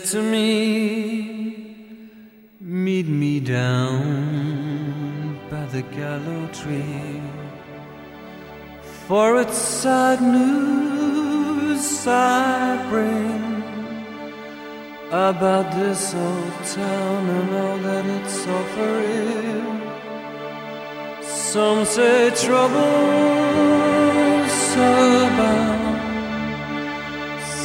said to me, Meet me down by the gallow tree, for it's sad news I bring about this old town and all that it's offering. Some say trouble's abound.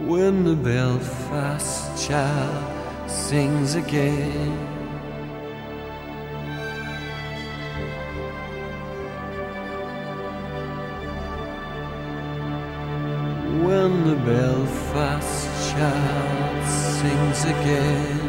When the Belfast child sings again. When the Belfast child sings again.